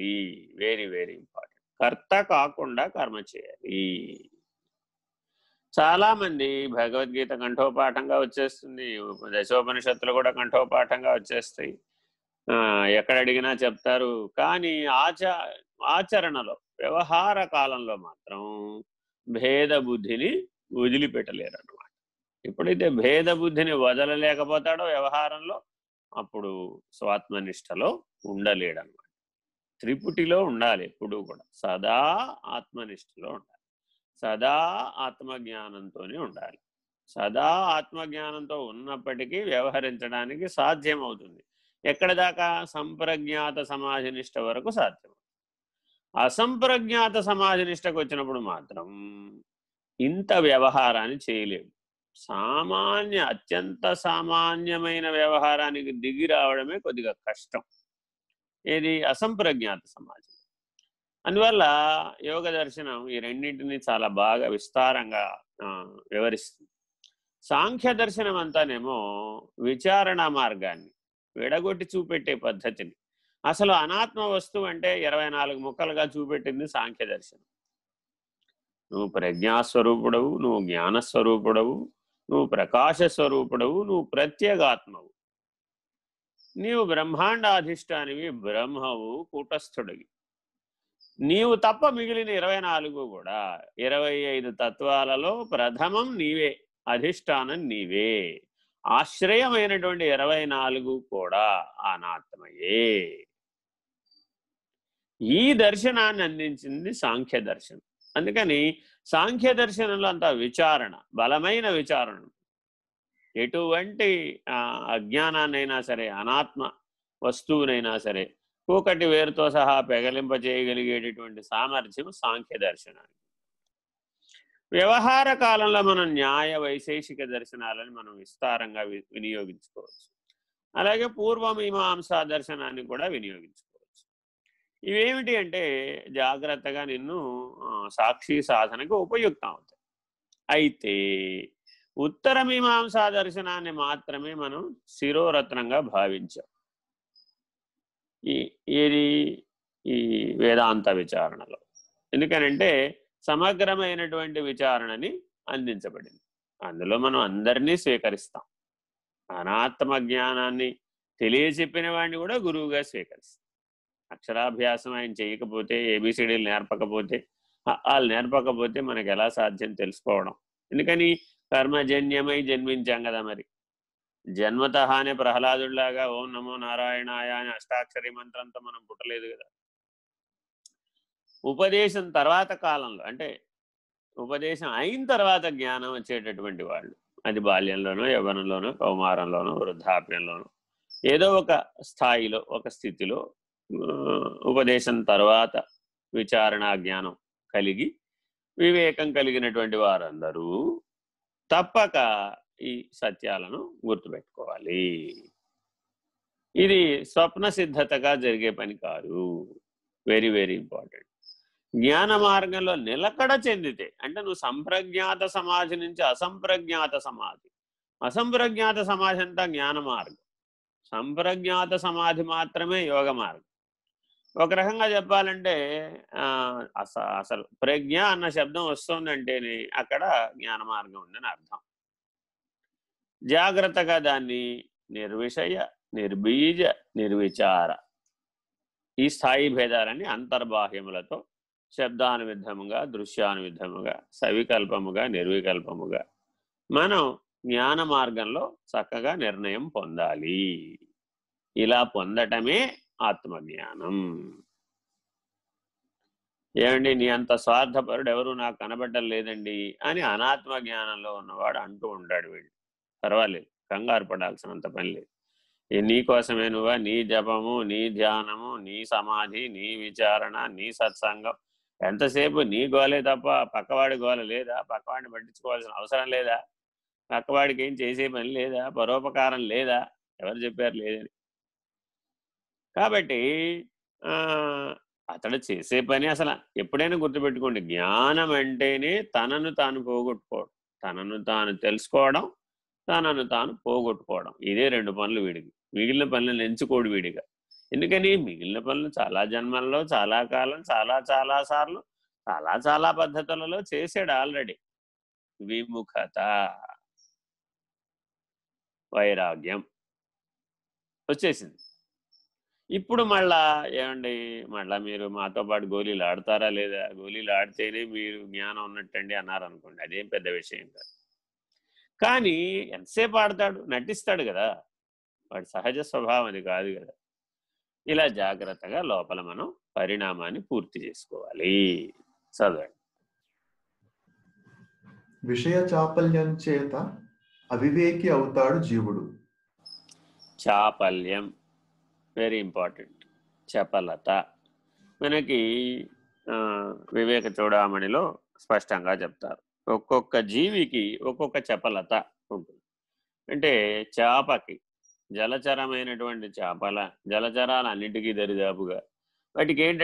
చేయాలి very very important కర్త కాకుండా కర్మ చేయాలి. చాలా మంది భగవద్గీత కంఠోపాఠంగా వచ్చేస్తుంది. దశోపనిషత్తులు కూడా కంఠోపాఠంగా వచ్చేస్తాయి. ఎక్కడ అడిగినా చెప్తారు. కానీ ఆచ ఆచరణలో వ్యవహార కాలంలో మాత్రం భేద బుద్ధిని వదిలిపెట్టలేరు అనమాట ఎప్పుడైతే భేద బుద్ధిని వదలలేకపోతాడో వ్యవహారంలో అప్పుడు స్వాత్మనిష్టలో ఉండలేడనమాట త్రిపుటిలో ఉండాలి ఎప్పుడు కూడా. సదా ఆత్మనిష్టలో ఉండాలి. సదా ఆత్మజ్ఞానంతోనే ఉండాలి. సదా ఆత్మజ్ఞానంతో ఉన్నప్పటికీ వ్యవహరించడానికి సాధ్యం అవుతుంది ఎక్కడ దాకా? సంప్రజ్ఞాత సమాధి నిష్ట వరకు సాధ్యం అసంప్రజ్ఞాత సమాధి నిష్టకు వచ్చినప్పుడు మాత్రం ఇంత వ్యవహారాన్ని చేయలేము. సామాన్య అత్యంత సామాన్యమైన వ్యవహారానికి దిగి రావడమే కొద్దిగా కష్టం. ఏది? అసంప్రజ్ఞాత సమాజం. అందువల్ల యోగ దర్శనం ఈ రెండింటిని చాలా బాగా విస్తారంగా వివరిస్తుంది. సాంఖ్య దర్శనం అంతానేమో విచారణ మార్గాన్ని విడగొట్టి చూపెట్టే పద్ధతిని. అసలు అనాత్మ వస్తువు అంటే ఇరవై నాలుగు ముక్కలుగా చూపెట్టింది సాంఖ్య దర్శనం. నువ్వు ప్రజ్ఞాస్వరూపుడవు నువ్వు జ్ఞానస్వరూపుడవు నువ్వు ప్రకాశస్వరూపుడవు నువ్వు ప్రత్యేగాత్మవు. నీవు బ్రహ్మాండాధిష్టానివి బ్రహ్మవు కూటస్థుడివి. నీవు తప్ప మిగిలిన ఇరవై నాలుగు కూడా ఇరవై ఐదు తత్వాలలో ప్రథమం నీవే అధిష్టానం నీవే. ఆశ్రయమైనటువంటి ఇరవై నాలుగు కూడా అనాత్మయే. ఈ దర్శనాన్ని అందించింది సాంఖ్య దర్శనం అందుకని సాంఖ్య దర్శనంలో అంత విచారణ బలమైన విచారణ ఎటువంటి అజ్ఞానాన్నైనా సరే అనాత్మ వస్తువునైనా సరే కూకటి వేరుతో సహా పెగలింప చేయగలిగేటటువంటి సామర్థ్యం సాంఖ్య దర్శనానికి. వ్యవహార కాలంలో మనం న్యాయ వైశేషిక దర్శనాలను మనం విస్తారంగా వి- వినియోగించుకోవచ్చు. అలాగే పూర్వమీమాంసా దర్శనాన్ని కూడా వినియోగించుకోవచ్చు. ఇవేమిటి అంటే జాగ్రత్తగా నిన్ను సాక్షి సాధనకు ఉపయుక్తం అవుతాయి. అయితే ఉత్తర మీమాంసా దర్శనాన్ని మాత్రమే మనం శిరోరత్నంగా భావించాం. ఈ ఇది ఈ వేదాంత విచారణలో. ఎందుకనంటే సమగ్రమైనటువంటి విచారణని అందించబడింది. అందులో మనం అందరినీ స్వీకరిస్తాం. అనాత్మ జ్ఞానాన్ని తెలియచెప్పిన వాడిని కూడా గురువుగా స్వీకరిస్తాం. అక్షరాభ్యాసం ఆయన చేయకపోతే ఏబిసిడీలు నేర్పకపోతే వాళ్ళు నేర్పకపోతే మనకు ఎలా సాధ్యం తెలుసుకోవడం. ఎందుకని? కర్మజన్యమై జన్మించాం కదా మరి. జన్మతహానే ప్రహ్లాదుడిలాగా ఓం నమో నారాయణాయ అని అష్టాక్షరి మంత్రంతో మనం పుట్టలేదు కదా. ఉపదేశం తర్వాత కాలంలో అంటే ఉపదేశం అయిన తర్వాత జ్ఞానం వచ్చేటటువంటి వాళ్ళు అది బాల్యంలోనో యవనంలోనో కౌమారంలోనో వృద్ధాప్యంలోనో ఏదో ఒక స్థాయిలో ఒక స్థితిలో ఉపదేశం తర్వాత విచారణ జ్ఞానం కలిగి వివేకం కలిగినటువంటి వారందరూ తప్పక ఈ సత్యాలను గుర్తుపెట్టుకోవాలి. ఇది స్వప్న సిద్ధతగా జరిగే పని కాదు. వెరీ వెరీ ఇంపార్టెంట్ జ్ఞాన మార్గంలో నిలకడ చెందితే అంటే నువ్వు సంప్రజ్ఞాత సమాధి నుంచి అసంప్రజ్ఞాత సమాధి. అసంప్రజ్ఞాత సమాధి అంతా జ్ఞాన మార్గం. సంప్రజ్ఞాత సమాధి మాత్రమే యోగ మార్గం. ఒక రకంగా చెప్పాలంటే అస అసలు ప్రజ్ఞ అన్న శబ్దం వస్తుందంటేనే అక్కడ జ్ఞాన మార్గం ఉందని అర్థం. జాగ్రత్తగా దాన్ని నిర్విషయ నిర్బీజ నిర్విచార ఈ స్థాయి భేదాలని అంతర్బాహ్యములతో శబ్దానువిధముగా దృశ్యానువిధముగా సవికల్పముగా నిర్వికల్పముగా మనం జ్ఞాన మార్గంలో చక్కగా నిర్ణయం పొందాలి. ఇలా పొందటమే ఆత్మజ్ఞానం. ఏమండి నీ అంత స్వార్థపరుడు ఎవరు? నాకు కనబడ్డం లేదండి అని అనాత్మ జ్ఞానంలో ఉన్నవాడు అంటూ ఉంటాడు వీడు. పర్వాలేదు కంగారు పడాల్సినంత పని లేదు. నీ కోసమే నువ్వా? నీ జపము నీ ధ్యానము నీ సమాధి నీ విచారణ నీ సత్సంగం. ఎంతసేపు నీ గోలే తప్ప పక్కవాడి గోల లేదా? పక్కవాడిని పట్టించుకోవాల్సిన అవసరం లేదా? పక్కవాడికి ఏం చేసే పని లేదా? పరోపకారం లేదా? ఎవరు చెప్పారు లేదని. కాబట్టి ఆ, అతడు చేసే పని అసలు ఎప్పుడైనా గుర్తుపెట్టుకోండి. జ్ఞానం అంటేనే తనను తాను పోగొట్టుకోవడం. తనను తాను తెలుసుకోవడం తనను తాను పోగొట్టుకోవడం. ఇదే రెండు పనులు వీడికి మిగిలిన పనులను ఎంచుకోడు వీడిగా. ఎందుకని? మిగిలిన పనులు చాలా జన్మల్లో చాలా కాలం చాలా చాలా సార్లు చాలా చాలా పద్ధతులలో చేసాడు ఆల్రెడీ. విముఖత. వైరాగ్యం. వచ్చేసింది. ఇప్పుడు మళ్ళా ఏమండి మళ్ళా మీరు మాతో పాటు గోళీలు ఆడతారా లేదా? గోళీలు ఆడితేనే మీరు జ్ఞానం ఉన్నట్టండి అన్నారు అనుకోండి అదేం పెద్ద విషయం కాదు. కానీ ఎంతసేపు ఆడతాడు? నటిస్తాడు కదా. వాడి సహజ స్వభావం అది కాదు కదా. ఇలా జాగ్రత్తగా లోపల మనం పరిణామాన్ని పూర్తి చేసుకోవాలి. చదవండి. విషయ చాపల్యం చేత అవివేకి అవుతాడు జీవుడు. చాపల్యం. Very important. చపలత మనకి వివేక చూడామణిలో స్పష్టంగా చెప్తారు. ఒక్కొక్క జీవికి ఒక్కొక్క చపలత ఉంటుంది. అంటే చేపకి జలచరమైనటువంటి చేపల జలచరాలన్నిటికీ దరిదాపుగా. వాటికి ఏంటంటే